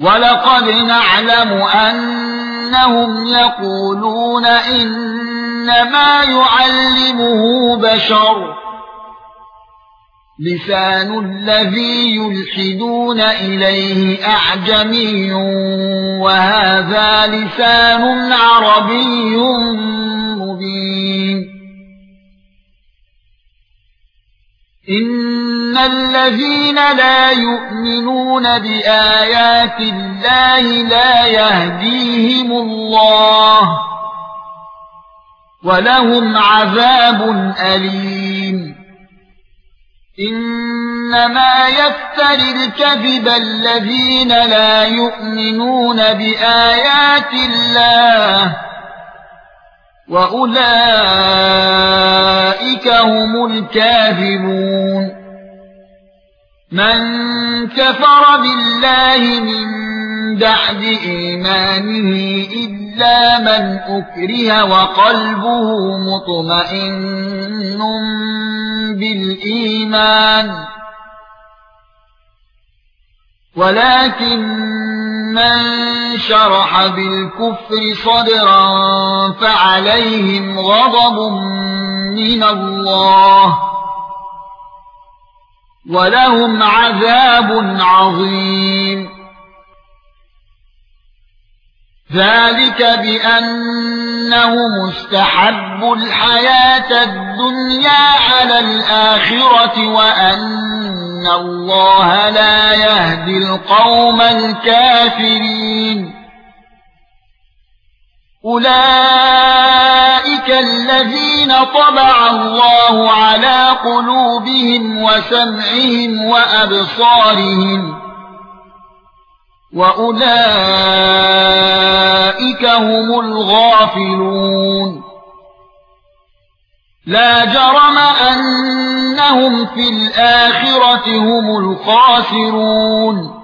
وَلَقَدْ نَعْلَمُ أَنَّهُمْ يَقُولُونَ إِنَّمَا يُعَلِّمُهُ بَشَرٌ. لِسَانُ الَّذِي يُلْحِدُونَ إِلَيْهِ أَعْجَمِيٌّ وَهَذَا لِسَانٌ عَرَبِيٌّ. ان الذين لا يؤمنون بآيات الله لا يهديهم الله ولهم عذاب اليم انما يفتري الكذب الذين لا يؤمنون بآيات الله واولئك هم الكاذبون من كفر بالله من بعد ايمانه الا من اكره وقلبه مطمئن بالايمان ولكن من شرح بالكفر صدرا فعليهم غضب من الله ولهم عذاب عظيم. ذلك بأنه مستحب الحياة الدنيا على الآخرة وأن الله لا يهدي القوم الكافرين. أولئك الذين طبع الله على قلوبهم وسمعهم وأبصارهم. وأولئك هم الغافلون. لا جرم أنهم في الآخرة هم الخاسرون.